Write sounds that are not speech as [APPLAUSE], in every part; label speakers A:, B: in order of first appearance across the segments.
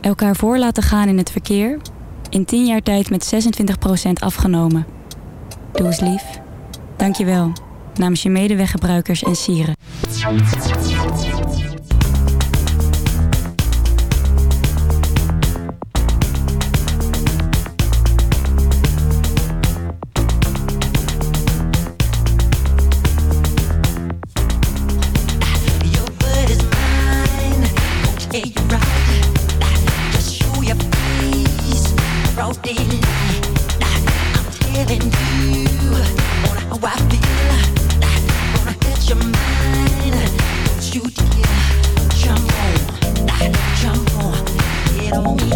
A: Elkaar voor laten gaan in het verkeer. In 10 jaar tijd met 26% afgenomen. Doe eens lief. Dank je wel. Namens je medeweggebruikers en sieren.
B: Jump on. Jump on. Get on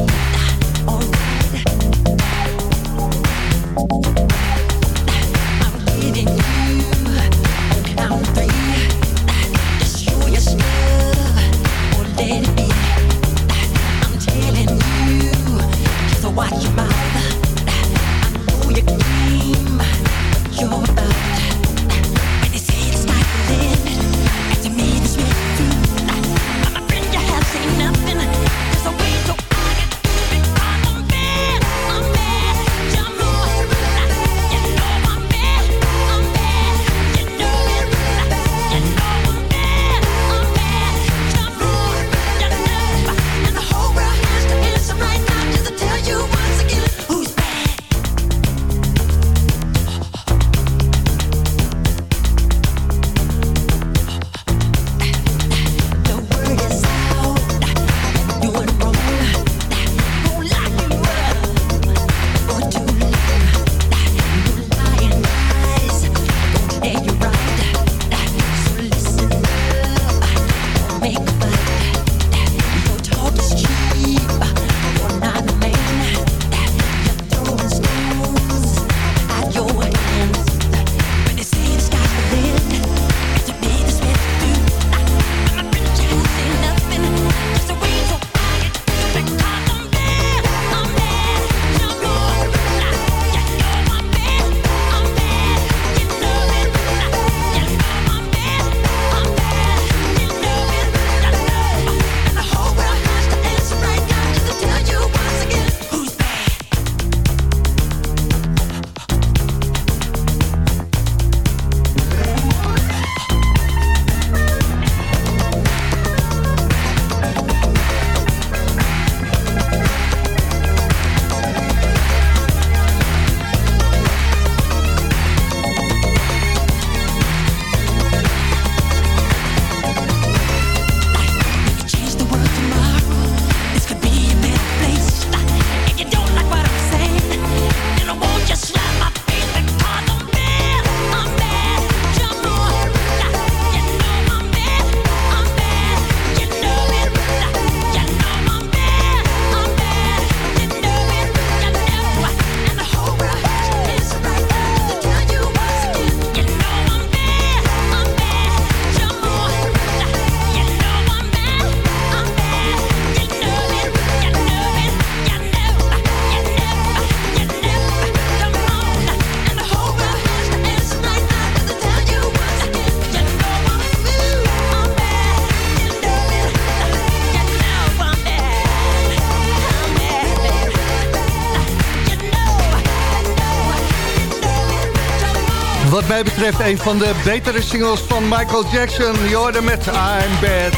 C: mij betreft een van de betere singles van Michael Jackson. Je hoorde met I'm Bad.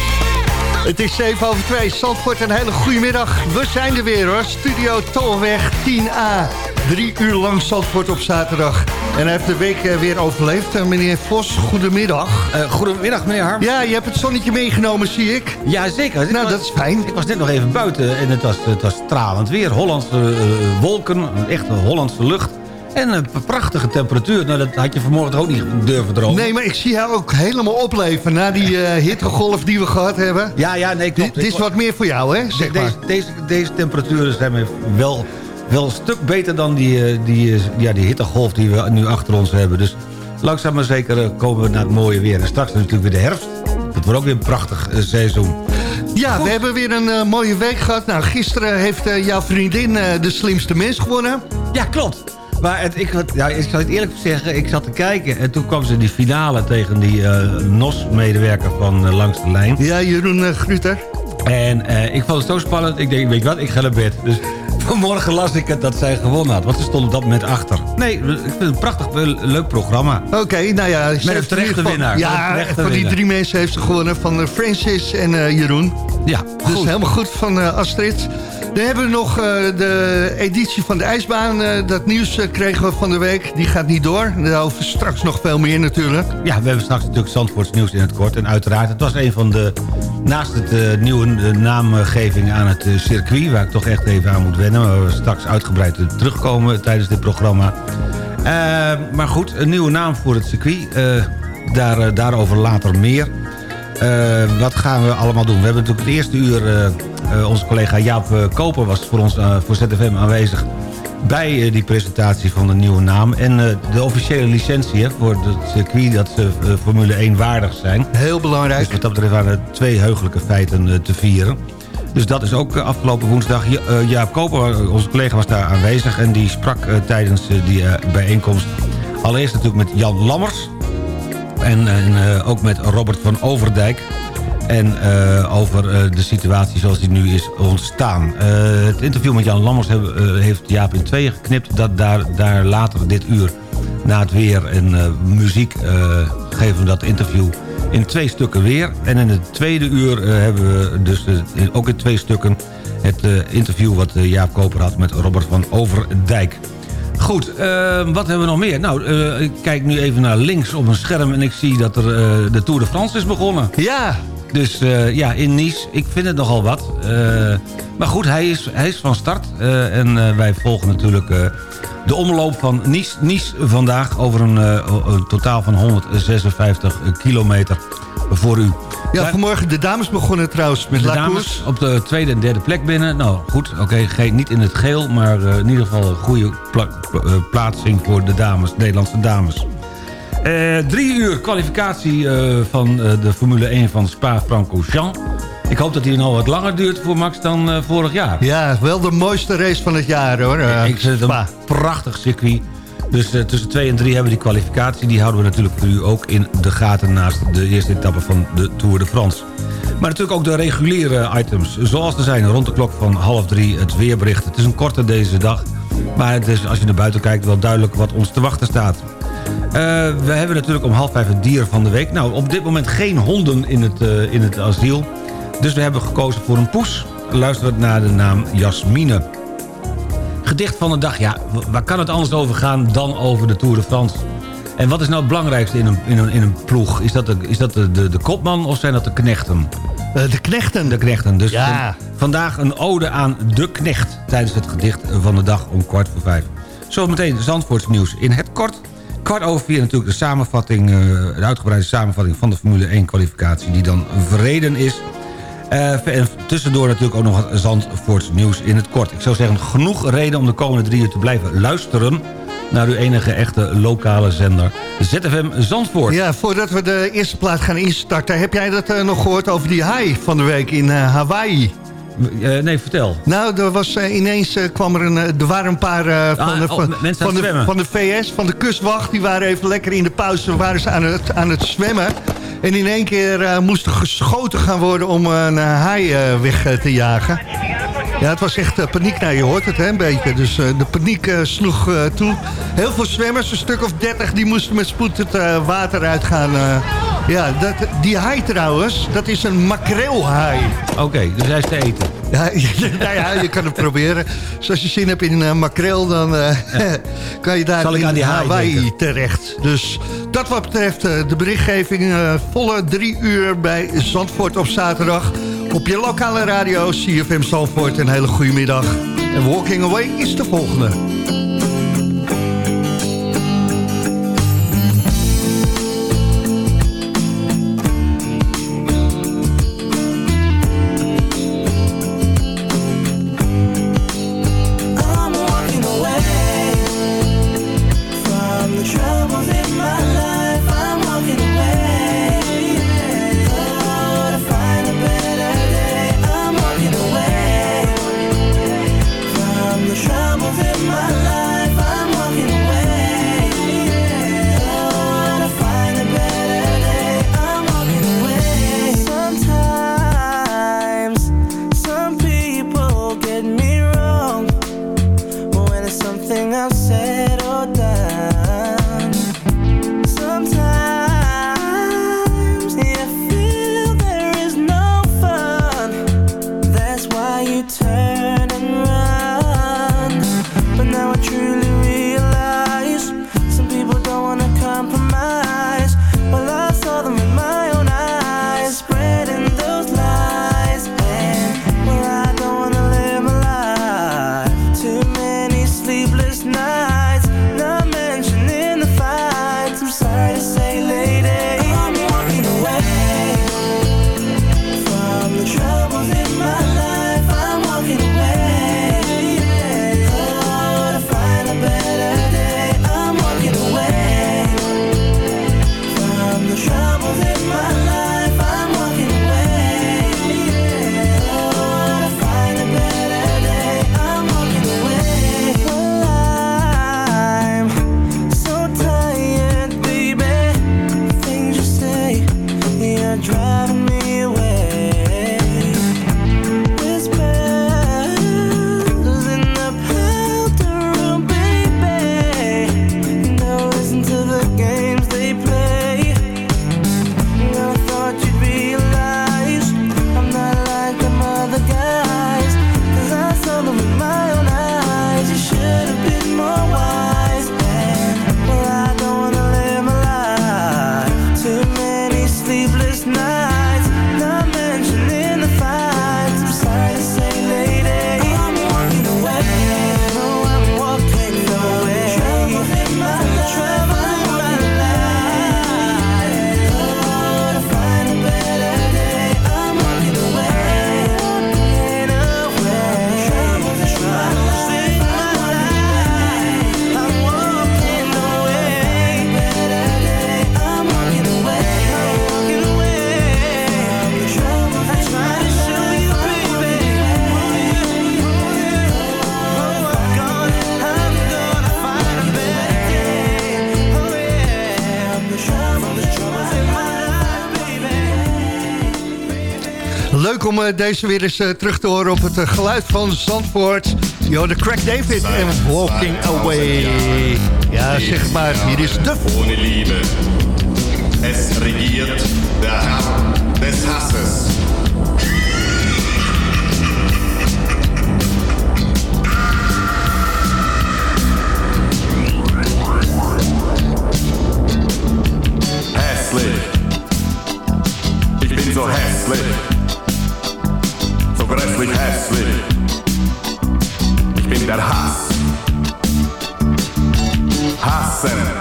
C: Het is 7 over 2. Zandvoort, een hele goede middag. We zijn er weer hoor. Studio Tolweg 10A. Drie uur lang Zandvoort op zaterdag. En hij heeft de week eh, weer overleefd. Eh, meneer Vos, goedemiddag.
D: Uh, goedemiddag, meneer Harm.
C: Ja, je hebt het zonnetje meegenomen, zie ik.
D: Ja, zeker.
C: Nou, dat is fijn.
D: Ik was net nog even buiten en het was, het was stralend weer. Hollandse uh, wolken, een echte Hollandse lucht. En een prachtige temperatuur. Nou, dat had je vanmorgen ook niet durven dromen.
C: Nee, maar ik zie jou ook helemaal opleven na die uh, hittegolf die we gehad hebben.
D: Ja, ja, nee, klopt.
C: Dit is wat meer voor jou, hè? Zeg
D: deze, deze, deze temperaturen zijn wel, wel een stuk beter dan die, die, ja, die hittegolf die we nu achter ons hebben. Dus langzaam maar zeker komen we naar het mooie weer. En straks natuurlijk weer de herfst. Dat wordt ook weer een prachtig seizoen.
C: Ja, Goed. we hebben weer een uh, mooie week gehad. Nou, gisteren heeft uh, jouw vriendin de slimste mens gewonnen.
D: Ja, klopt. Maar het, ik, ja, ik zal het eerlijk zeggen, ik zat te kijken... en toen kwam ze die finale tegen die NOS-medewerker van Langs de Lijn.
C: Ja, Jeroen Gruter.
D: En ik vond het zo spannend. Ik denk, weet je wat, ik ga naar bed. Dus [LAUGHS] vanmorgen las ik het dat zij gewonnen had. Want ze stond op dat moment achter. Nee, ik vind het een prachtig leuk programma.
C: Oké, okay, nou ja...
D: Met een terechte winnaar.
C: Ja,
D: terechte
C: van die drie mensen heeft ze gewonnen. Van Francis en Jeroen.
D: Ja,
C: Dus goed. helemaal goed van Astrid. Dan hebben we nog uh, de editie van de ijsbaan. Uh, dat nieuws uh, kregen we van de week. Die gaat niet door. Daarover straks nog veel meer natuurlijk.
D: Ja, we hebben straks natuurlijk Zandvoorts nieuws in het kort. En uiteraard, het was een van de... Naast het nieuwe naamgeving aan het circuit... waar ik toch echt even aan moet wennen... waar we straks uitgebreid terugkomen tijdens dit programma. maar goed, een nieuwe naam voor het circuit. daar, daarover later meer. wat gaan we allemaal doen? We hebben natuurlijk het eerste uur... Uh, onze collega Jaap uh, Koper was voor ons uh, voor ZFM aanwezig bij die presentatie van de nieuwe naam. En de officiële licentie hè, voor het circuit dat ze Formule 1 waardig zijn.
C: Heel belangrijk.
D: Dus wat dat betreft waren er twee heugelijke feiten te vieren. Dus dat is ook afgelopen woensdag. Jaap Koper, onze collega, was daar aanwezig. En die sprak tijdens die bijeenkomst allereerst natuurlijk met Jan Lammers. En, en ook met Robert van Overdijk. En uh, over uh, de situatie zoals die nu is ontstaan. Uh, het interview met Jan Lammers heb, heeft Jaap in tweeën geknipt. Dat daar, daar later dit uur na het weer en muziek geven we dat interview in twee stukken weer. En in het tweede uur hebben we dus ook in twee stukken... het interview wat Jaap Koper had met Robert van Overdijk. Goed, wat hebben we nog meer? Nou, ik kijk nu even naar links op een scherm... en ik zie dat er de Tour de France is begonnen.
C: Ja,
D: dus uh, ja, in Nice, ik vind het nogal wat. Uh, maar goed, hij is, hij is van start. Uh, en wij volgen natuurlijk de omloop van Nice, nice vandaag... over een, een, totaal van 156 kilometer voor u.
C: Ja, vanmorgen de dames begonnen trouwens met
D: de
C: La
D: dames op de tweede en derde plek binnen. Nou goed, oké, okay, niet in het geel... maar in ieder geval een goede pla plaatsing voor de dames, Nederlandse dames. Uh, drie uur kwalificatie uh, van uh, de Formule 1 van Spa-Francorchamps. Ik hoop dat die nog wat langer duurt voor Max dan vorig jaar.
C: Ja, wel de mooiste race van het jaar hoor.
D: ik vind het een prachtig circuit. Dus tussen 2 en 3 hebben we die kwalificatie. Die houden we natuurlijk voor u ook in de gaten... naast de eerste etappe van de Tour de France. Maar natuurlijk ook de reguliere items. Zoals er zijn rond de klok van half drie het weerbericht. Het is een korte deze dag. Maar het is, als je naar buiten kijkt wel duidelijk wat ons te wachten staat. Uh, we hebben natuurlijk om half vijf het dier van de week. Nou, op dit moment geen honden in het, uh, in het asiel. Dus we hebben gekozen voor een poes. Luisteren naar de naam Jasmine. Gedicht van de dag. Ja, waar kan het anders over gaan dan over de Tour de France? En wat is nou het belangrijkste in een, in een, in een ploeg? Is dat, de, is dat de, de kopman of zijn dat de knechten?
C: Uh, de knechten.
D: De knechten. Dus
C: ja.
D: vandaag een ode aan de knecht... tijdens het gedicht van de dag om kwart voor vijf. Zometeen Zandvoorts nieuws in het kort... Kwart over vier natuurlijk de samenvatting, uh, de uitgebreide samenvatting van de Formule 1 kwalificatie die dan verreden is. Uh, en tussendoor natuurlijk ook nog wat Zandvoorts nieuws in het kort. Ik zou zeggen, genoeg reden om de komende drie uur te blijven luisteren naar uw enige echte lokale zender ZFM Zandvoort.
C: Ja, voordat we de eerste plaat gaan instarten... heb jij dat uh, nog gehoord over die haai van de week in uh, Hawaii?
D: Uh, nee, vertel.
C: Nou, er was uh, ineens uh, kwam er een. Er waren een paar van,
D: ah,
C: de,
D: oh,
C: van, van, de, van, de, VS, van de kustwacht. Die waren even lekker in de pauze waren ze aan het, aan het zwemmen. En in één keer moest er geschoten gaan worden om een haai weg te jagen.
E: Ja, het was echt eh, paniek. Nou, je hoort het hè, een beetje. Dus eh, de paniek eh, sloeg toe. Heel veel zwemmers, een stuk of dertig, die moesten met spoed het water uitgaan. Ja, dat, die haai trouwens, dat is een makreelhaai.
D: Oké, dus hij is te eten. [LAUGHS]
E: Ja, nou ja, je kan het proberen. Dus als je zin hebt in makreel, dan kan je daar
D: Zal
E: in
D: die
E: Hawaii terecht. Dus dat wat betreft de berichtgeving, volle drie uur bij Zandvoort op zaterdag. Op je lokale radio, CFM Salford, een hele goede middag. En Walking Away is de volgende. Eh, deze weer eens eh, terug te horen op het eh, geluid van Zandvoort. Yo, de Crack David en Walking Away. Ja, zeg maar, hier is de...
F: Ohne Liebe, es regiert de Herr des Hasses. Hässlich, ich bin so hässlich.
G: Senate.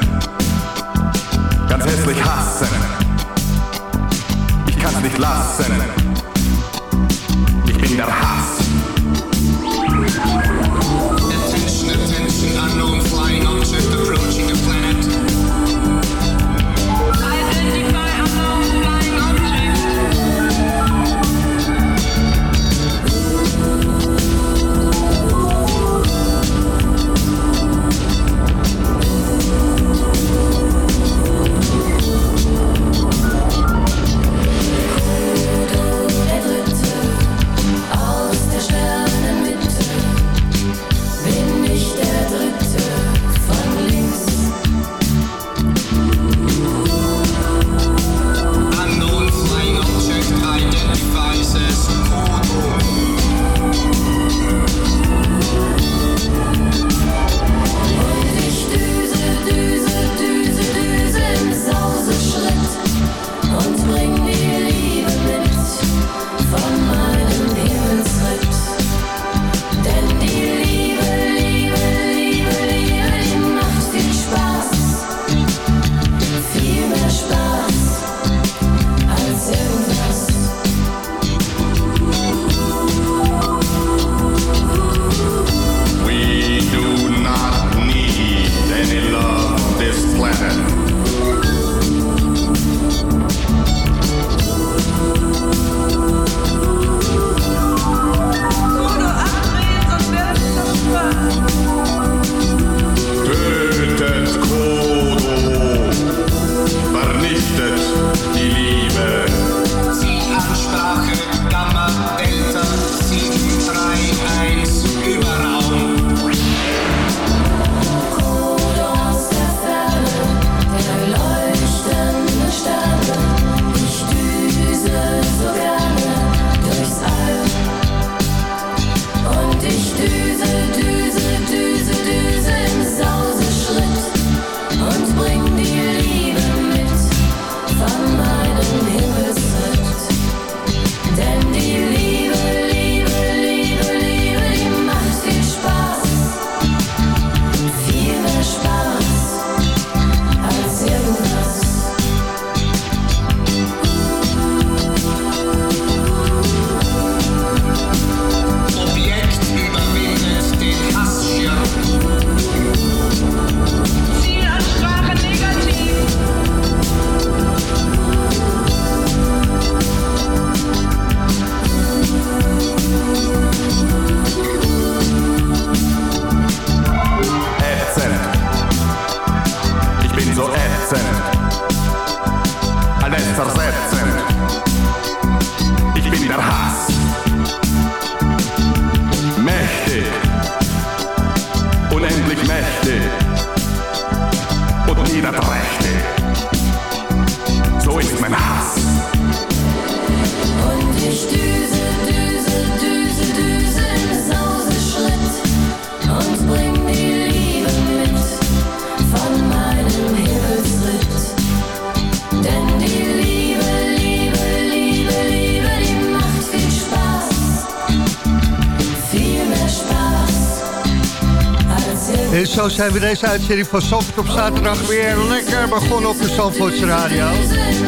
C: Zo zijn we deze uitzending van Zandvoort op zaterdag weer lekker begonnen op de Zandvoortse Radio.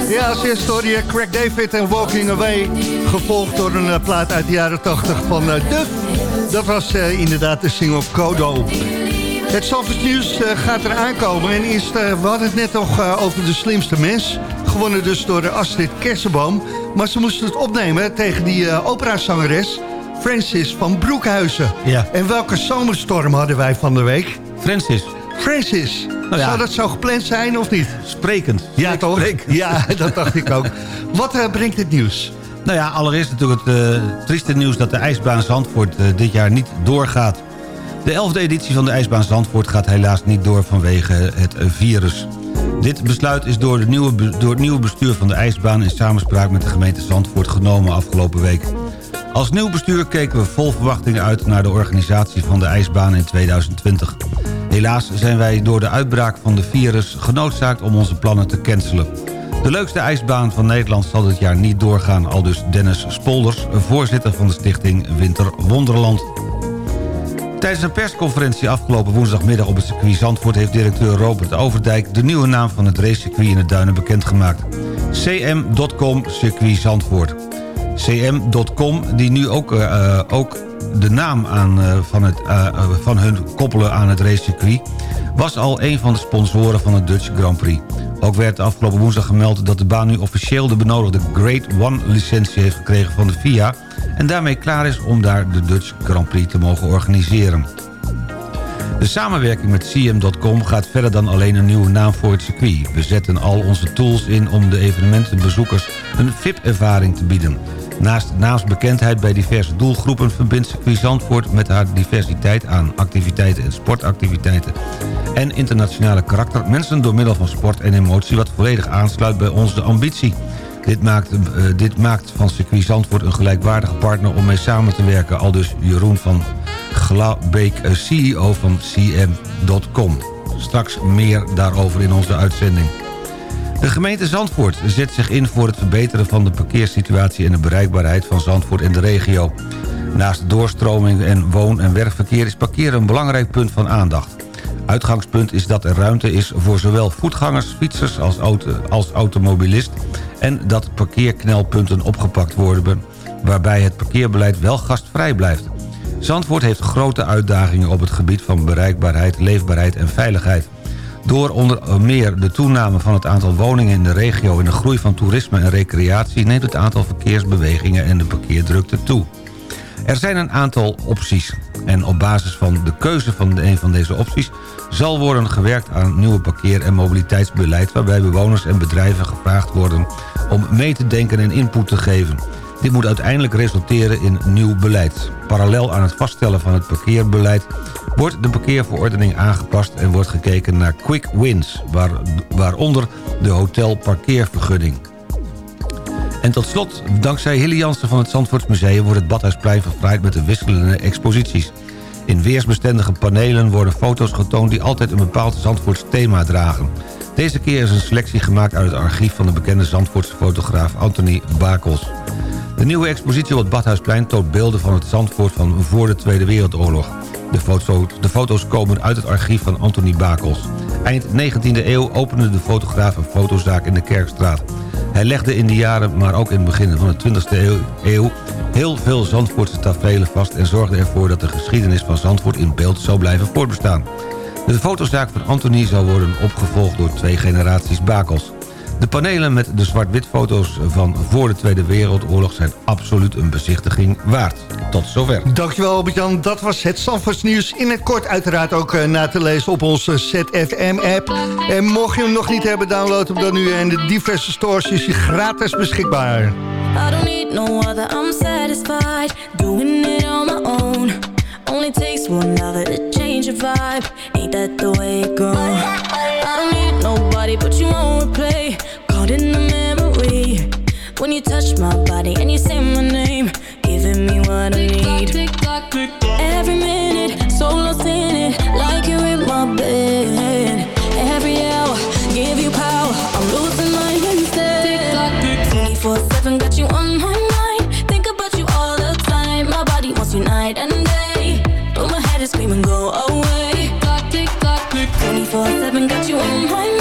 C: Ja, als eerste hoorde je Craig David en Walking Away. Gevolgd door een eh, plaat uit de jaren 80 van eh, Duff. Dat was eh, inderdaad de single Kodo. Het Zandvoorts nieuws gaat er aankomen. En eerst, eh, we hadden het net nog over de slimste mens. Gewonnen dus door Astrid Kersenboom. Maar ze moesten het opnemen tegen die operazangeres... Francis van Broekhuizen.
D: Ja.
C: En welke zomerstorm hadden wij van de week?
D: Francis,
C: Francis.
D: ja.
C: Zou dat zo gepland zijn of niet?
D: sprekend.
C: Ja, toch?
D: Sprekend. [LAUGHS]
C: Ja, dat dacht ik ook. Wat eh, brengt het nieuws?
D: Nou ja, allereerst natuurlijk het eh, trieste nieuws dat de ijsbaan Zandvoort eh, dit jaar niet doorgaat. De 11e editie van de ijsbaan Zandvoort gaat helaas niet door vanwege het virus. Dit besluit is door, de nieuwe, door het nieuwe bestuur van de ijsbaan... in samenspraak met de gemeente Zandvoort genomen afgelopen week. Als nieuw bestuur keken we vol verwachting uit... naar de organisatie van de ijsbaan in 2020. Helaas zijn wij door de uitbraak van de virus genoodzaakt om onze plannen te cancelen. De leukste ijsbaan van Nederland zal dit jaar niet doorgaan... al dus Dennis Spolders, voorzitter van de stichting Winter Wonderland. Tijdens een persconferentie afgelopen woensdagmiddag op het circuit Zandvoort... heeft directeur Robert Overdijk de nieuwe naam van het racecircuit in de Duinen bekendgemaakt. cm.com circuit Zandvoort. cm.com, die nu ook, eh, ook de naam aan, eh, van, het, eh, eh, van hun koppelen aan het racecircuit... was al een van de sponsoren van het Dutch Grand Prix. Ook werd afgelopen woensdag gemeld dat de baan nu officieel de benodigde Grade 1 licentie heeft gekregen van de FIA... en daarmee klaar is om daar de Dutch Grand Prix te mogen organiseren. De samenwerking met CM.com gaat verder dan alleen een nieuwe naam voor het circuit. We zetten al onze tools in om de evenementenbezoekers een VIP-ervaring te bieden. Naast naamsbekendheid bij diverse doelgroepen verbindt circuit Zandvoort met haar diversiteit aan activiteiten en sportactiviteiten en internationale karakter mensen door middel van sport en emotie wat volledig aansluit bij onze ambitie. Dit maakt, eh, dit maakt van circuit Zandvoort een gelijkwaardige partner om mee samen te werken. Al dus Jeroen van Glabeek, eh, CEO van CM.com. Straks meer daarover in onze uitzending. De gemeente Zandvoort zet zich in voor het verbeteren van de parkeersituatie... en de bereikbaarheid van Zandvoort en de regio. Naast doorstroming en woon- en werkverkeer is parkeren een belangrijk punt van aandacht. Uitgangspunt is dat er ruimte is voor zowel voetgangers, fietsers als, als automobilist... en dat parkeerknelpunten opgepakt worden... waarbij het parkeerbeleid wel gastvrij blijft. Zandvoort heeft grote uitdagingen op het gebied van bereikbaarheid, leefbaarheid en veiligheid. Door onder meer de toename van het aantal woningen in de regio... en de groei van toerisme en recreatie... neemt het aantal verkeersbewegingen en de parkeerdrukte toe. Er zijn een aantal opties. En op basis van de keuze van een van deze opties... zal worden gewerkt aan nieuwe parkeer- en mobiliteitsbeleid... waarbij bewoners en bedrijven gevraagd worden om mee te denken en input te geven. Dit moet uiteindelijk resulteren in nieuw beleid. Parallel aan het vaststellen van het parkeerbeleid... wordt de parkeerverordening aangepast en wordt gekeken naar quick wins... Waar, waaronder de hotelparkeervergunning. En tot slot, dankzij Hilly Jansen van het Zandvoortsmuseum... wordt het Badhuisplein verfraaid met de wisselende exposities. In weersbestendige panelen worden foto's getoond... die altijd een bepaald Zandvoorts thema dragen. Deze keer is een selectie gemaakt uit het archief... van de bekende Zandvoortse fotograaf Anthony Bakels. De nieuwe expositie op het Badhuisplein toont beelden van het Zandvoort... van voor de Tweede Wereldoorlog. De, de foto's komen uit het archief van Anthony Bakels. Eind 19e eeuw opende de fotograaf een fotozaak in de Kerkstraat. Hij legde in de jaren, maar ook in het begin van de 20e eeuw, heel veel Zandvoortse tafereelen vast... en zorgde ervoor dat de geschiedenis van Zandvoort in beeld zou blijven voortbestaan. De fotozaak van Anthony zou worden opgevolgd door twee generaties Bakels. De panelen met de zwart-wit foto's van voor de Tweede Wereldoorlog... zijn absoluut een bezichtiging waard. Tot zover.
C: Dankjewel Albert-Jan, dat was het Zandvoorts nieuws. In het kort uiteraard ook eh, na te lezen op onze ZFM-app. En mocht je hem nog niet hebben, download hem dan nu. En de diverse stores is hij gratis beschikbaar.
G: I don't need no other, I'm satisfied doing it on my own. Only takes one other to change
H: vibe. Ain't that the way it goes? I don't need nobody but you on replay. In the memory. When you touch my body and you say my name, giving me what I need. Every minute, so lost in it, like you're in my bed. Every hour, give you power. I'm losing my instead. 24 7, got you on my mind. Think about you all the time. My body wants you night and day. But my head is screaming, go away. 24 7, got you on my mind.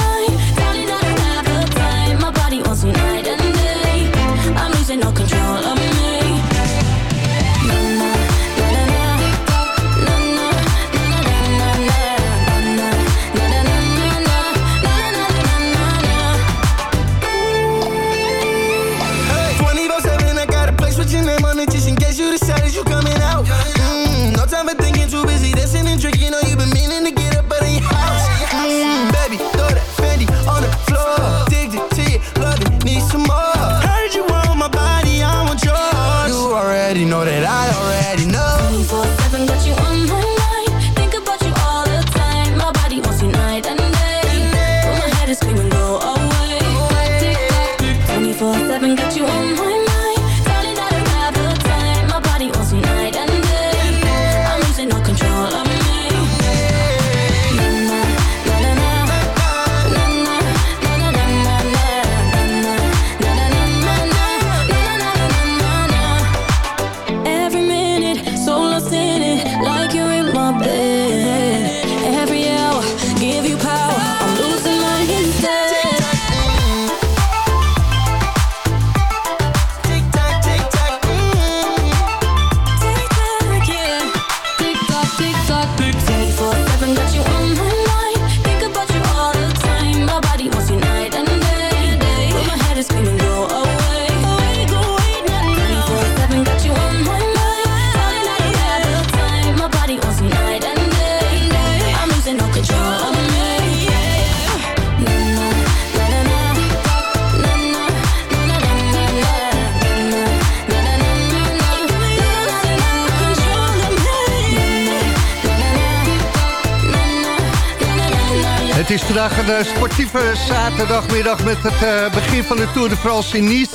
C: Een sportieve zaterdagmiddag met het eh, begin van de Tour de France in Nice.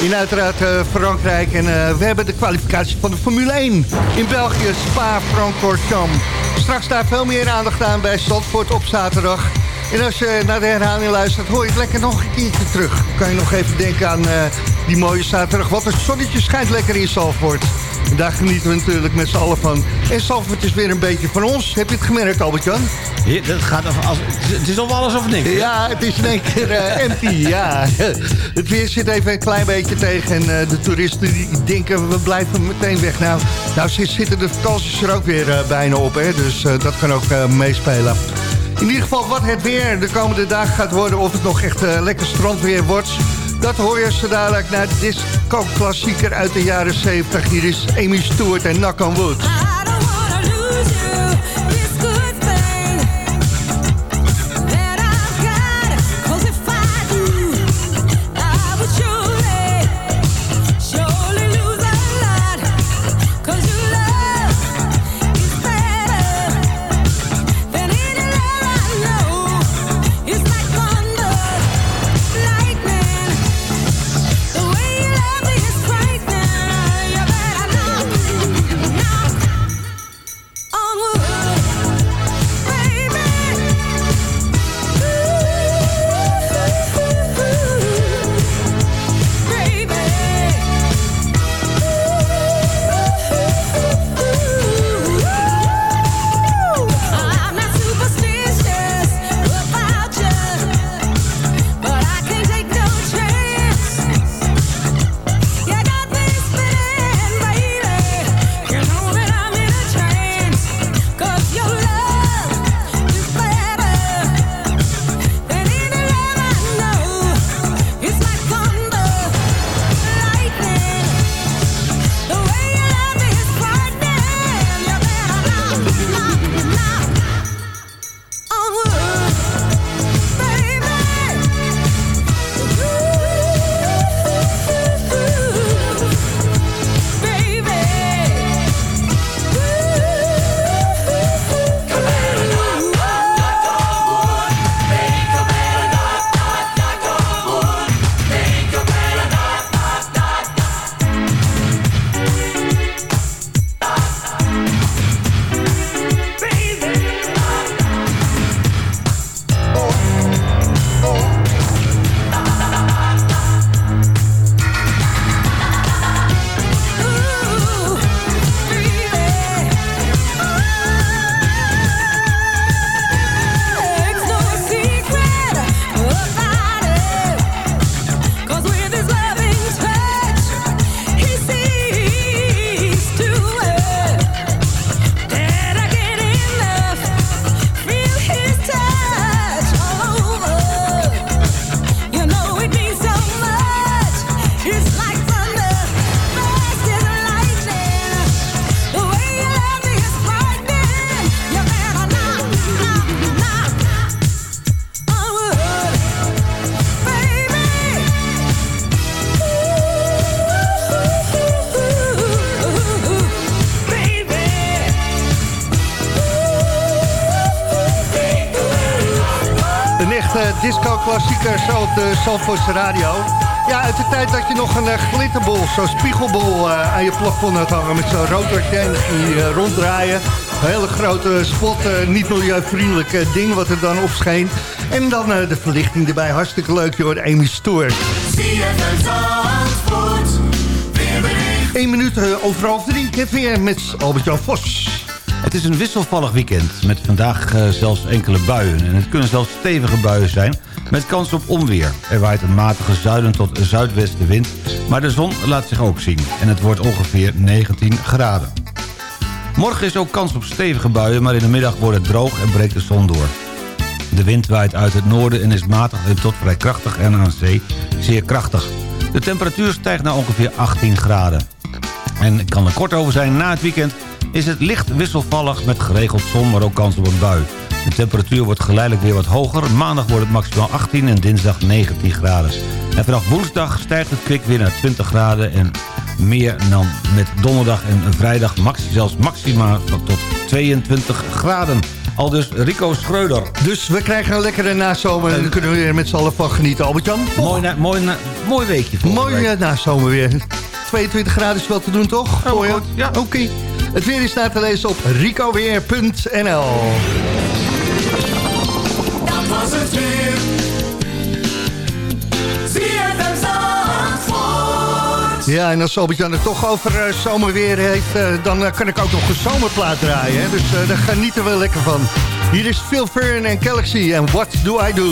C: In uiteraard eh, Frankrijk. En eh, we hebben de kwalificatie van de Formule 1 in België, Spa-Francorchamps. Straks daar veel meer aandacht aan bij Zandvoort op zaterdag. En als je naar de herhaling luistert, hoor je het lekker nog een keertje terug. Dan kan je nog even denken aan die mooie zaterdag. Wat een zonnetje schijnt lekker in Zandvoort. En daar genieten we natuurlijk met z'n allen van. En Zandvoort is weer een beetje van ons. Heb je het gemerkt, Albert-Jan?
D: Hier, dat gaat over als, het is of alles of niks.
C: Ja, het is in één keer eh, empty, ja. [LAUGHS] Het weer zit even een klein beetje tegen. En eh, de toeristen die denken, we blijven meteen weg. Nou, nou zit- zitten de vakanties er ook weer eh, bijna op, hè. Dus dat kan ook meespelen. In ieder geval wat het weer de komende dagen gaat worden... of het nog echt lekker strandweer wordt... dat hoor je zo dadelijk naar de disco-klassieker uit de jaren 70. Hier is Amy Stewart en Knock on Zandvoortse radio. Ja, uit de tijd dat je nog een eh, glitterbol, zo'n spiegelbol eh, aan je plafond had hangen... met zo'n rotortje en die eh, ronddraaien. Een hele grote spot, niet milieuvriendelijk ding wat er dan opscheen. En dan de verlichting erbij, hartstikke leuk, joh, Amy Stewart. Eén minuut eh, over half drie, weer met Albert-Jan Vos.
D: Het is een wisselvallig weekend, met vandaag zelfs enkele buien. En het kunnen zelfs stevige buien zijn, met kans op onweer. Er waait een matige zuiden tot zuidwestenwind, maar de zon laat zich ook zien. En het wordt ongeveer 19 graden. Morgen is ook kans op stevige buien, maar in de middag wordt het droog en breekt de zon door. De wind waait uit het noorden en is matig tot vrij krachtig en aan zee zeer krachtig. De temperatuur stijgt naar ongeveer 18 graden. En kan er kort over zijn, na het weekend is het licht wisselvallig met geregeld zon, maar ook kans op een bui. De temperatuur wordt geleidelijk weer wat hoger. Maandag wordt het maximaal 18 en dinsdag 19 graden. En vanaf woensdag stijgt het kwik weer naar 20 graden en meer dan met donderdag en vrijdag maxi, zelfs maxima van tot 22 graden. Al dus Rico Schreuder.
C: Dus we krijgen een lekkere nazomer en daar kunnen we weer met z'n allen van genieten. Albert-Jan?
D: Mooi, na- mooi, na- mooi weekje.
C: Mooi
D: week.
C: eh, nazomer weer. 22 graden is wel te doen, toch? Je?
D: Ja.
C: Oké. Het weer is daar te lezen op ricoweer.nl. Ja, en als Albert-Jan het toch over eh, zomerweer heeft... eh, dan eh, kan ik ook nog een zomerplaat draaien. Hè? Dus daar genieten we lekker van. Hier is Phil Fern en Galaxy en
E: What Do I Do?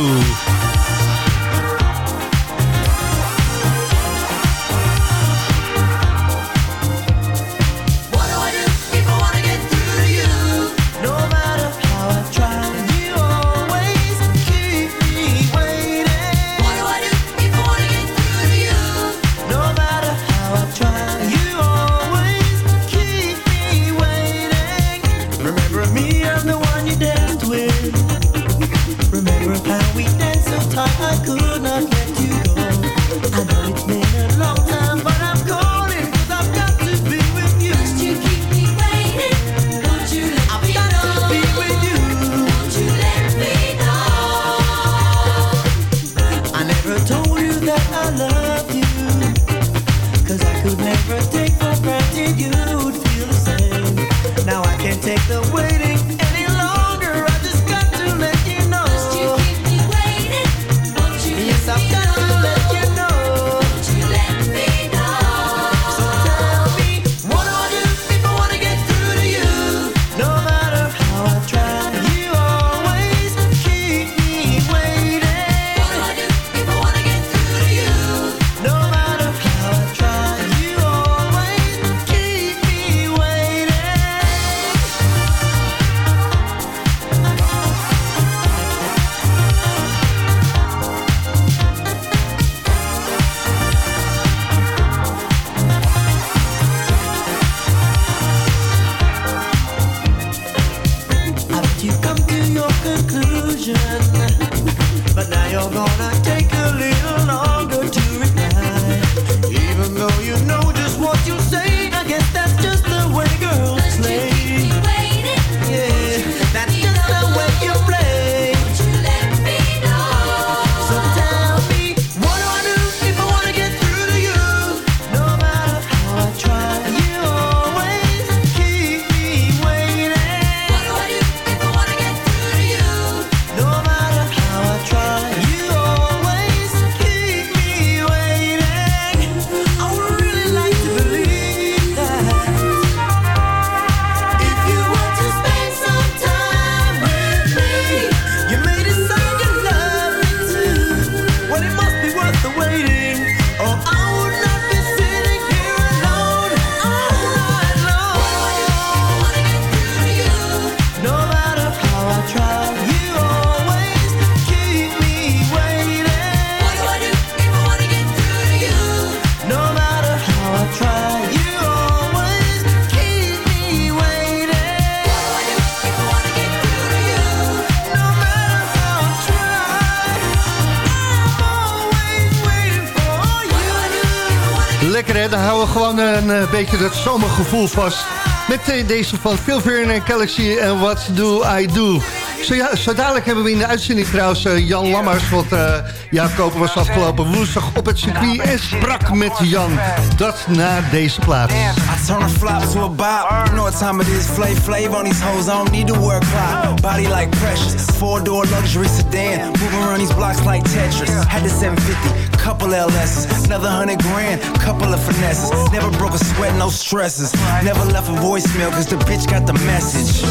C: Lekker hè, dan houden we gewoon een eh, beetje dat zomergevoel vast. Met eh, deze van Phil Fern en Galaxy en What Do I Do? Zo, ja, zo dadelijk hebben we in de uitzending trouwens eh, Jan Lammers. Want eh Jaap Koper was afgelopen woensdag op het circuit en sprak met Jan. Dat na deze plaats.
I: I turn a flop to a bop. You know what time it is. Flay flav on these hoes. I don't need to work clock. Body like precious. Four door luxury sedan. Moving around these blocks like Tetris. Had the 750. Couple LS's. Another hundred grand. Couple of finesses. Never broke a sweat, no stresses. Never left a voicemail cause the bitch got the message.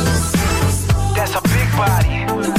I: That's a big body.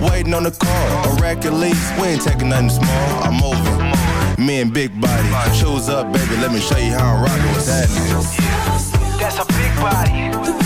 J: Waiting on the call, a rack at least. We ain't taking nothing small. I'm over. Me and Big Body. Choose up, baby. Let me show you how I'm rocking with that.
I: That's a big body.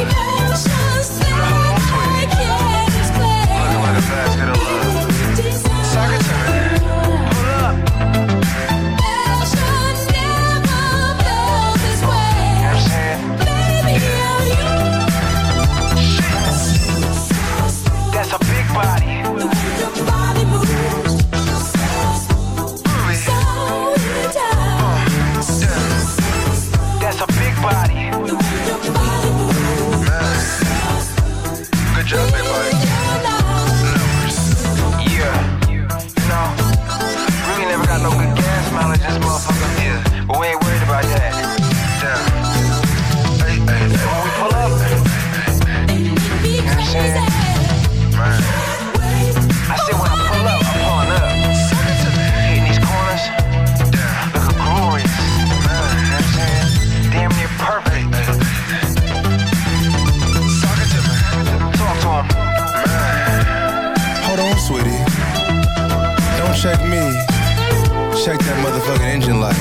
J: Motherfucking engine light.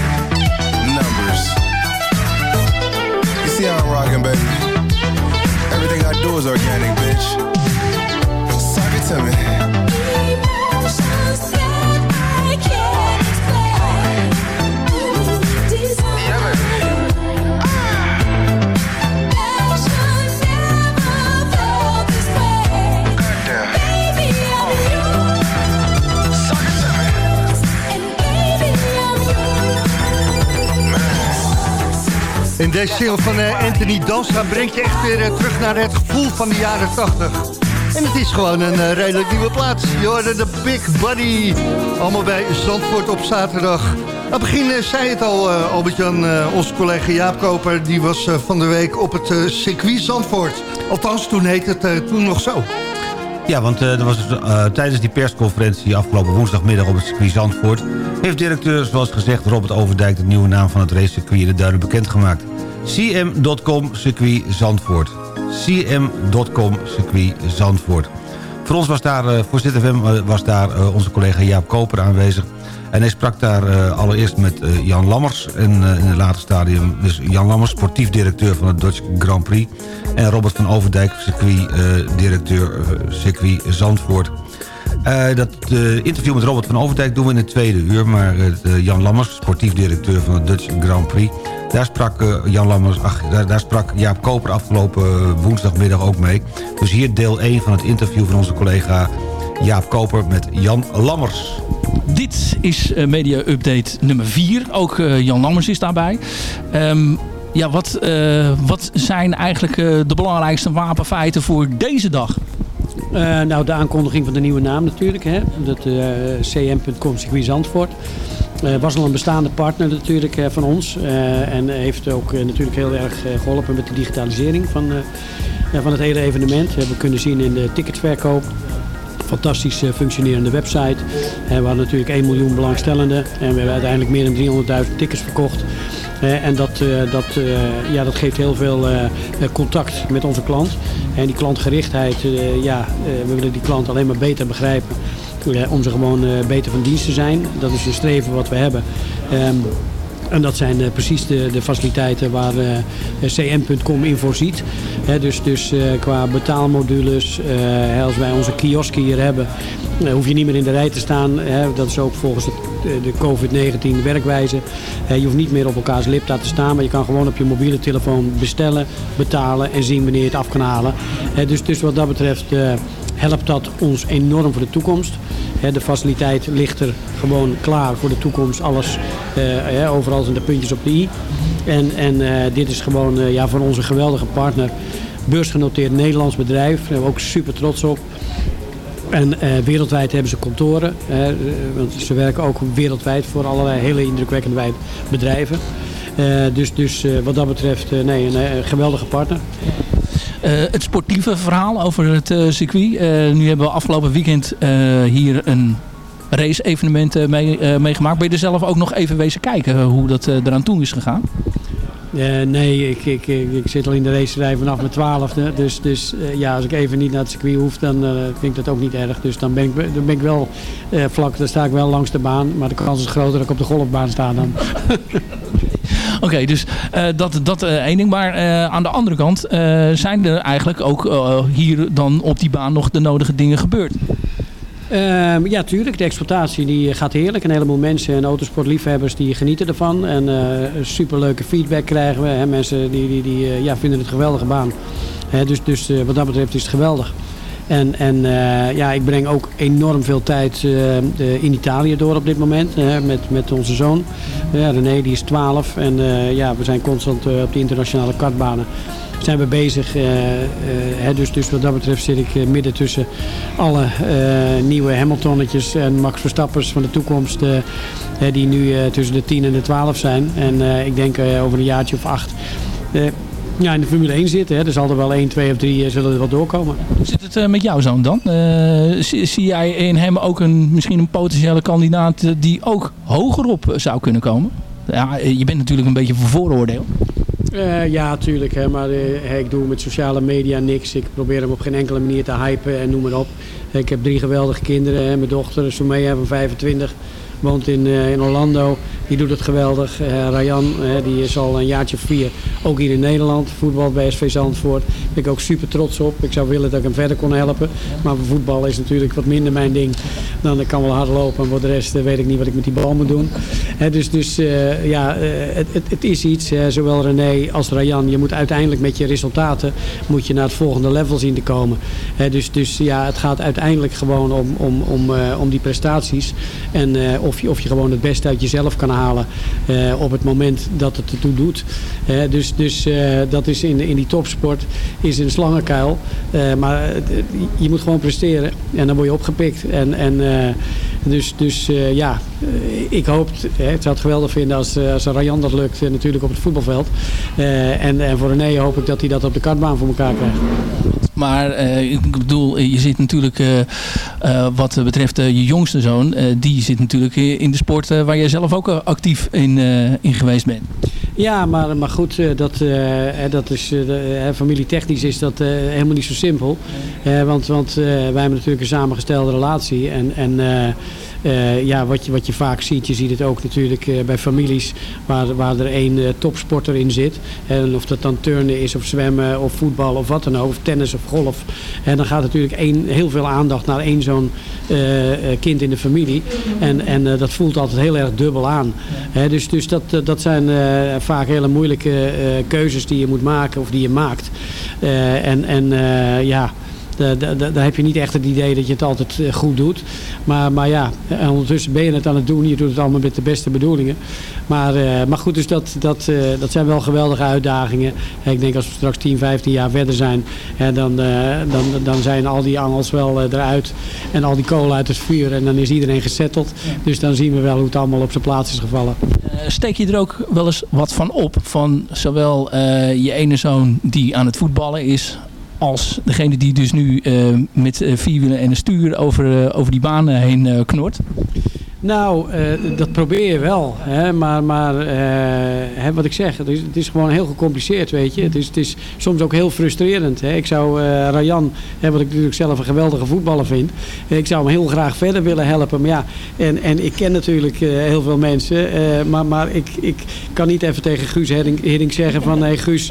J: Numbers. You see how I'm rocking, baby? Everything I do is organic, bitch. Suck it to me.
C: En deze single van eh, Anthony Dansa brengt je echt weer eh, terug naar het gevoel van de jaren 80. En het is gewoon een eh, redelijk nieuwe plaats. Je hoorde de Big Buddy. Allemaal bij Zandvoort op zaterdag. Aan het begin zei het al, Albert-Jan, onze collega Jaap Koper... die was van de week op het circuit Zandvoort. Althans, toen heet het toen nog zo.
D: Ja, want er was dus, tijdens die persconferentie afgelopen woensdagmiddag op het circuit Zandvoort... heeft directeur, zoals gezegd, Robert Overdijk de nieuwe naam van het racecircuit in de duinen bekendgemaakt. cm.com circuit Zandvoort. cm.com circuit Zandvoort. Voor ons was daar, eh, voor ZFM eh, was daar eh, onze collega Jaap Koper aanwezig... En hij sprak daar allereerst met Jan Lammers. En in het later stadium dus Jan Lammers, sportief directeur van het Dutch Grand Prix. En Robert van Overdijk, circuit-directeur circuit Zandvoort. Eh, dat eh, interview met Robert van Overdijk doen we in het tweede uur. Maar eh, Jan Lammers, sportief directeur van het Dutch Grand Prix... daar sprak, Jan Lammers, ach, daar, sprak Jaap Koper afgelopen woensdagmiddag ook mee. Dus hier deel 1 van het interview van onze collega Jaap Koper met Jan Lammers.
K: dit is Media Update nummer 4. Ook Jan Lammers is daarbij. Ehm, ja, wat, wat zijn eigenlijk de belangrijkste wapenfeiten voor deze dag?
L: Eh, nou, de aankondiging van de nieuwe naam natuurlijk. Hè? Dat eh, cm.com circuit Zandvoort. Eh, was al een bestaande partner natuurlijk van ons. en heeft ook natuurlijk heel erg eh, geholpen met de digitalisering van, van het hele evenement. We hebben kunnen zien in de ticketverkoop. Fantastisch eh, functionerende website. Eh, we hadden natuurlijk 1 miljoen belangstellenden. En we hebben uiteindelijk meer dan 300.000 tickets verkocht. Eh, en dat, dat, ja, dat geeft heel veel contact met onze klant. En die klantgerichtheid, ja, we willen die klant alleen maar beter begrijpen. om ze gewoon beter van dienst te zijn. Dat is een streven wat we hebben. En dat zijn eh, precies de, de faciliteiten waar eh, cm.com in voorziet. Dus dus eh, qua betaalmodules, als wij onze kiosk hier hebben, hoef je niet meer in de rij te staan. Dat is ook volgens de, de COVID-19 werkwijze. Je hoeft niet meer op elkaars lip te staan, maar je kan gewoon op je mobiele telefoon bestellen, betalen en zien wanneer je het af kan halen. Dus, dus wat dat betreft helpt dat ons enorm voor de toekomst. De faciliteit ligt er gewoon klaar voor de toekomst. Alles, eh, overal zijn de puntjes op de i. En, en eh, dit is gewoon eh, ja, voor onze geweldige partner. Beursgenoteerd Nederlands bedrijf. Daar zijn we ook super trots op. En wereldwijd hebben ze kantoren. want ze werken ook wereldwijd voor allerlei hele indrukwekkende bedrijven. Dus dus wat dat betreft, nee, een geweldige partner.
K: Eh, het sportieve verhaal over het eh, circuit. Eh, nu hebben we afgelopen weekend hier een race-evenement mee, meegemaakt. Ben je er zelf ook nog even wezen kijken hoe dat eraan toe is gegaan?
L: Nee, ik, ik, ik, ik zit al in de racerij vanaf mijn twaalfde. Dus, dus ja, als ik even niet naar het circuit hoef, dan vind ik dat ook niet erg. Dus dan ben ik, dan ben ik wel vlak, dan sta ik wel langs de baan. Maar de kans is groter dat ik op de golfbaan sta dan. [LAUGHS]
K: Oké, dus eh, dat, dat eh, één ding. Maar eh, aan de andere kant zijn er eigenlijk ook hier dan op die baan nog de nodige dingen gebeurd.
L: Ehm, ja, tuurlijk. De exploitatie die gaat heerlijk. Een heleboel mensen en autosportliefhebbers die genieten ervan. En eh superleuke feedback krijgen we. Hè. Mensen die, die, die ja, vinden het een geweldige baan. Hè, dus dus wat dat betreft is het geweldig. En, en eh, ja, ik breng ook enorm veel tijd eh, in Italië door op dit moment. met, met onze zoon. René die is 12. En eh, ja, we zijn constant op de internationale kartbanen zijn we bezig. hè, dus, dus wat dat betreft zit ik midden tussen alle nieuwe Hamiltonnetjes en Max Verstappers van de toekomst. die nu tussen de 10 en de 12 zijn. En ik denk over een jaartje of acht ja, in de Formule 1 zitten. Hè. Er zal er wel 1, 2 of 3 zullen er wel doorkomen.
K: Hoe zit het eh, met jouw zoon dan? Eh, zie, zie jij in hem ook een, misschien een potentiële kandidaat eh, die ook hoger op zou kunnen komen? Ja, eh, je bent natuurlijk een beetje voor vooroordeel.
L: Eh, ja, tuurlijk. Hè, maar eh, ik doe met sociale media niks. Ik probeer hem op geen enkele manier te hypen en noem maar op. Ik heb drie geweldige kinderen. Hè. Mijn dochter Soumea van 25 woont in, eh, in Orlando. Die doet het geweldig. Eh Rayan, eh, die is al een jaartje vier ook hier in Nederland. Voetbal bij SV Zandvoort. Daar ben ik ook super trots op. Ik zou willen dat ik hem verder kon helpen. Maar voetbal is natuurlijk wat minder mijn ding. Dan ik kan wel hard lopen. En voor de rest eh, weet ik niet wat ik met die bal moet doen. Dus dus ja, het, het, het is iets. zowel René als Rayan. Je moet uiteindelijk met je resultaten moet je naar het volgende level zien te komen. Dus, dus ja, het gaat uiteindelijk gewoon om, om, om, om die prestaties. En of, je, of je gewoon het beste uit jezelf kan halen eh, op het moment dat het ertoe doet. Hè, dus dus eh, dat is in, in die topsport is een slangenkuil. Eh, maar eh, je moet gewoon presteren en dan word je opgepikt. En, en, eh, dus dus eh, ja, eh, ik hoop, het zou het geweldig vinden als, eh, als Rayan dat lukt eh, natuurlijk op het voetbalveld. Eh, en, en voor René hoop ik dat hij dat op de kartbaan voor elkaar krijgt.
K: Maar eh, ik bedoel, je zit natuurlijk, eh, eh, wat betreft je jongste zoon, die zit natuurlijk in de sport waar jij zelf ook actief in, in geweest bent.
L: Ja, maar, maar goed, dat, dat is, familietechnisch is dat helemaal niet zo simpel. Want want wij hebben natuurlijk een samengestelde relatie. En, en eh, ja, wat, je, wat je vaak ziet, je ziet het ook natuurlijk eh, bij families waar, waar er één eh, topsporter in zit. En of dat dan turnen is of zwemmen of voetbal of wat dan ook, of tennis of golf. En dan gaat natuurlijk één, heel veel aandacht naar één zo'n kind in de familie. En, en dat voelt altijd heel erg dubbel aan. Dus dus dat, dat zijn vaak hele moeilijke keuzes die je moet maken of die je maakt. En en ja, daar heb je niet echt het idee dat je het altijd eh, goed doet. Maar, maar ja, en ondertussen ben je het aan het doen. Je doet het allemaal met de beste bedoelingen. Maar, eh, maar goed, dus dat, dat, eh, dat zijn wel geweldige uitdagingen. Eh, Ik denk als we straks 10, 15 jaar verder zijn, dan, eh, dan, dan zijn al die angels wel eh, eruit. En al die kolen uit het vuur. En dan is iedereen gesetteld. Dus dan zien we wel hoe het allemaal op zijn plaats is gevallen.
K: Eh, steek je er ook wel eens wat van op? Van zowel eh, je ene zoon die aan het voetballen is... als degene die dus nu eh, met eh, vierwielen en een stuur over, eh, over die banen heen knort?
L: Nou, eh, dat probeer je wel. Hè? Maar, maar eh, hè, wat ik zeg, het is, het is gewoon heel gecompliceerd, weet je. Het is, het is soms ook heel frustrerend. Hè? Ik zou eh Rayan, hè, wat ik natuurlijk zelf een geweldige voetballer vind... ik zou hem heel graag verder willen helpen. Maar ja, en, en ik ken natuurlijk heel veel mensen. maar maar ik, ik kan niet even tegen Guus Hiddink, zeggen van... Hey, Guus,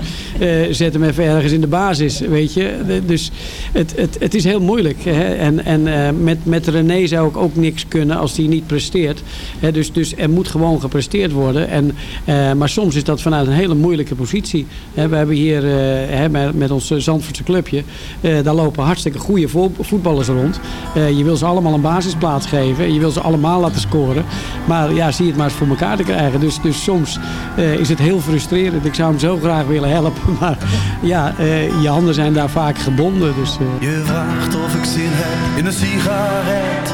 L: zet hem even ergens in de basis, weet je. Dus het, het, het is heel moeilijk. Hè? En, en met, met René zou ik ook niks kunnen als hij niet presteert. Hè? Dus, dus er moet gewoon gepresteerd worden. En, eh, maar soms is dat vanuit een hele moeilijke positie. We hebben hier eh, met, ons Zandvoortse clubje... eh, daar lopen hartstikke goede vo- voetballers rond. Je wil ze allemaal een basisplaats geven. Je wil ze allemaal laten scoren. Maar ja, zie het maar eens voor elkaar te krijgen. Dus, dus soms is het heel frustrerend. Ik zou hem zo graag willen helpen. [LAUGHS] Maar ja, je handen zijn daar vaak gebonden. Dus,
G: Je vraagt of ik zin heb in een sigaret.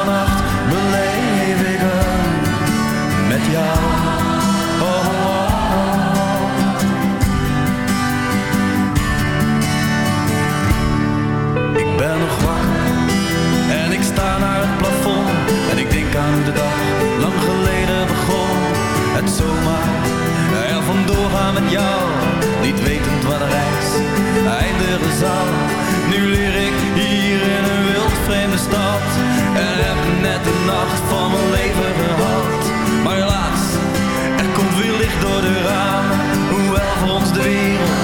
G: met niet wetend waar de reis eindigen zal. Nu leer ik hier in een wild vreemde stad en heb net de nacht van mijn leven gehad. Maar helaas, er komt weer licht door de ramen, hoewel voor ons de wereld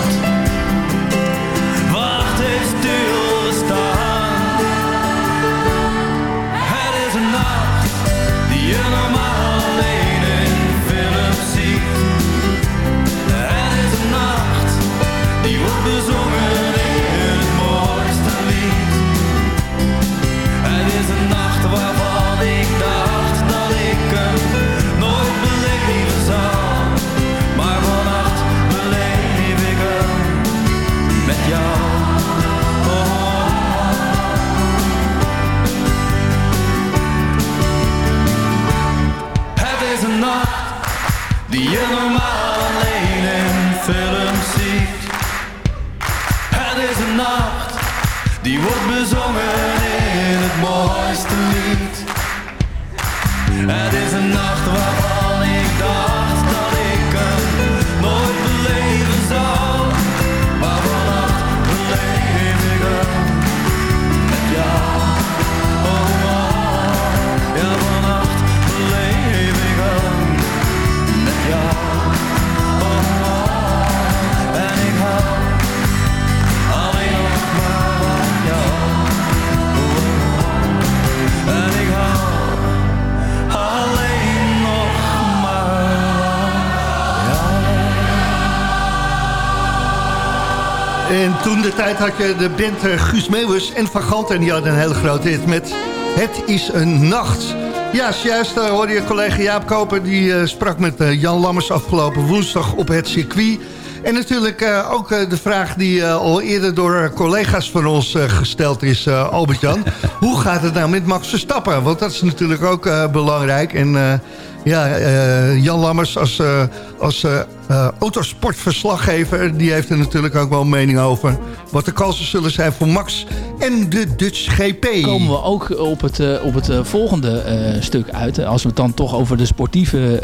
C: had je de band eh, Guus Meeuwis en Van Gant... en die hadden een hele grote hit met Het is een nacht. Ja, juist uh, hoorde je collega Jaap Koper... die eh, sprak met eh, Jan Lammers afgelopen woensdag op het circuit. En natuurlijk ook de vraag die al eerder door collega's van ons gesteld is, Albert-Jan. [LAUGHS] Hoe gaat het nou met Max Verstappen? Want dat is natuurlijk ook belangrijk. En Ja, eh, Jan Lammers als, eh, als eh, autosportverslaggever... die heeft er natuurlijk ook wel een mening over... wat de kansen zullen zijn voor Max en de Dutch GP.
K: komen we ook op het, op het volgende stuk uit. Als we het dan toch over de sportieve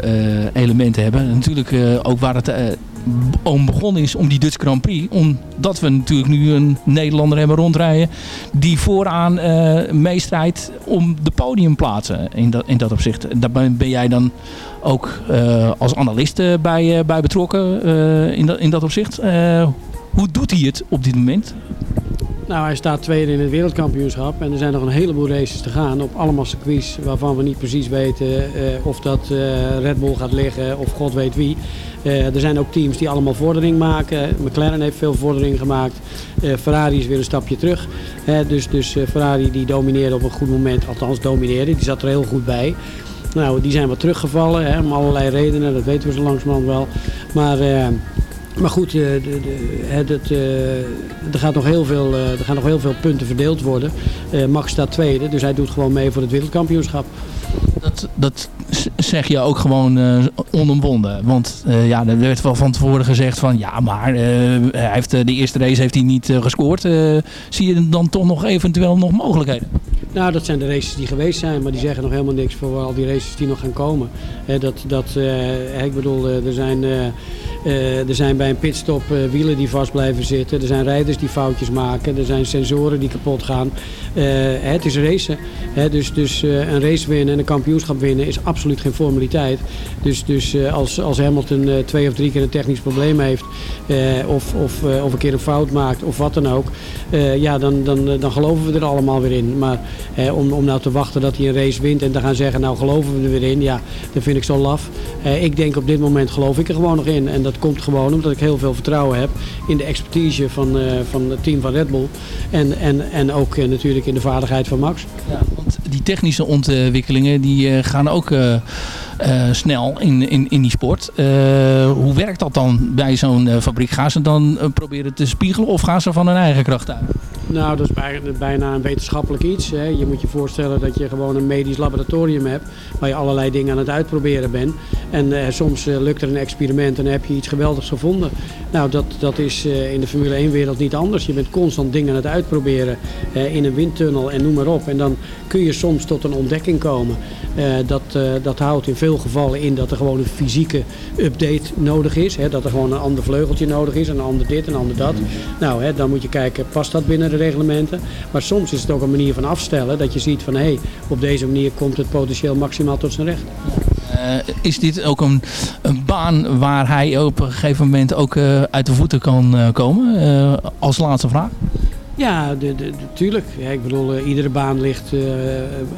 K: elementen hebben. Natuurlijk ook waar het om begonnen is om die Dutch Grand Prix. Omdat we natuurlijk nu een Nederlander hebben rondrijden. Die vooraan eh meestrijdt om de podiumplaatsen in dat, in dat opzicht. Daar ben, jij dan ook eh, als analist eh, bij, bij betrokken in, dat, in dat opzicht. Hoe doet hij het op dit moment?
L: Nou, hij staat tweede in het wereldkampioenschap. En er zijn nog een heleboel races te gaan op allemaal circuits waarvan we niet precies weten eh, of dat eh, Red Bull gaat liggen of god weet wie. Eh, er zijn ook teams die allemaal vordering maken. McLaren heeft veel vordering gemaakt. Ferrari is weer een stapje terug. Dus dus Ferrari die domineerde op een goed moment, althans domineerde, die zat er heel goed bij. Nou, die zijn wat teruggevallen, hè, om allerlei redenen, dat weten we zo langzamerhand wel. Maar, maar goed, eh, de, de, dat, eh, er, gaat nog heel veel, eh, er gaan nog heel veel punten verdeeld worden. Max staat tweede, dus hij doet gewoon mee voor het wereldkampioenschap.
K: Dat, dat zeg je ook gewoon eh onomwonden. Want ja, er werd wel van tevoren gezegd van... ja, maar hij heeft, de eerste race heeft hij niet gescoord. Zie je dan toch nog eventueel nog mogelijkheden?
L: Nou, dat zijn de races die geweest zijn, maar die zeggen nog helemaal niks voor al die races die nog gaan komen. Dat, dat, ik bedoel, er zijn, eh, er zijn bij een pitstop eh, wielen die vast blijven zitten. Er zijn rijders die foutjes maken. Er zijn sensoren die kapot gaan. Eh, het is racen. Hè, dus dus een race winnen en een kampioenschap winnen is absoluut geen formaliteit. Dus, dus als, als Hamilton twee of drie keer een technisch probleem heeft... of, of, of een keer een fout maakt of wat dan ook... ja, dan, dan, dan geloven we er allemaal weer in. Maar om, om nou te wachten dat hij een race wint en te gaan zeggen... nou geloven we er weer in, ja, dat vind ik zo laf. Ik denk op dit moment geloof ik er gewoon nog in. En dat komt gewoon omdat ik heel veel vertrouwen heb... in de expertise van, eh, van het team van Red Bull. En, en, en ook eh, natuurlijk in de vaardigheid van Max.
K: Die technische ontwikkelingen die eh, gaan ook snel in, in, in die sport. Hoe werkt dat dan bij zo'n fabriek? Gaan ze dan proberen te spiegelen of gaan ze van hun eigen kracht uit?
L: Nou, dat is bij- bijna een wetenschappelijk iets. Hè. Je moet je voorstellen dat je gewoon een medisch laboratorium hebt... waar je allerlei dingen aan het uitproberen bent. En eh, soms eh, lukt er een experiment en heb je iets geweldigs gevonden. Nou, dat, dat is eh, in de Formule 1-wereld niet anders. Je bent constant dingen aan het uitproberen in een windtunnel en noem maar op. En dan kun je soms tot een ontdekking komen. Dat, dat houdt in veel gevallen in dat er gewoon een fysieke update nodig is. Hè. Dat er gewoon een ander vleugeltje nodig is, een ander dit, een ander dat. Nou, hè, dan moet je kijken, past dat binnen de reglementen? Maar soms is het ook een manier van afstellen. Dat je ziet van, hé, hey, op deze manier komt het potentieel maximaal tot zijn recht.
K: Eh, is dit ook een, een baan waar hij op een gegeven moment ook eh, uit de voeten kan eh, komen? Als laatste vraag.
L: Ja, de, de, de- tuurlijk. Ja, ik bedoel, eh, iedere baan ligt eh,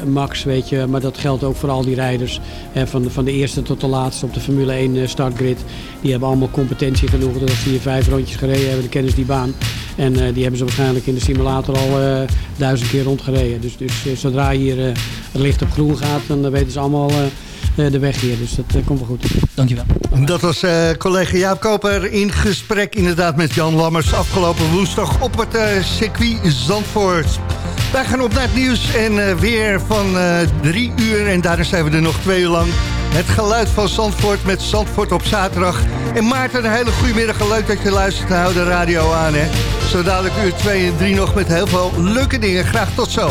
L: max, weet je. Maar dat geldt ook voor al die rijders. Hè, van, de, van de eerste tot de laatste op de Formule 1 eh, startgrid. Die hebben allemaal competentie genoeg. Dat die hier vijf rondjes gereden hebben, kennen ze die baan. En eh, die hebben ze waarschijnlijk in de simulator al eh, duizend keer rondgereden. Dus, dus eh, zodra hier eh, het licht op groen gaat, dan eh, weten ze allemaal eh, eh, de weg hier. Dus dat eh, komt wel goed.
K: Dankjewel.
C: Dat was eh, collega Jaap Koper in gesprek inderdaad met Jan Lammers... afgelopen woensdag op het eh, circuit Zandvoort. Wij gaan op naar het nieuws en eh, weer van eh, drie uur... en daarna zijn we er nog twee uur lang. Het geluid van Zandvoort met Zandvoort op zaterdag. En Maarten, een hele goede middag. Leuk dat je luistert naar de radio aan. Hè. Zo dadelijk uur 2 en 3 nog met heel veel leuke dingen. Graag tot zo.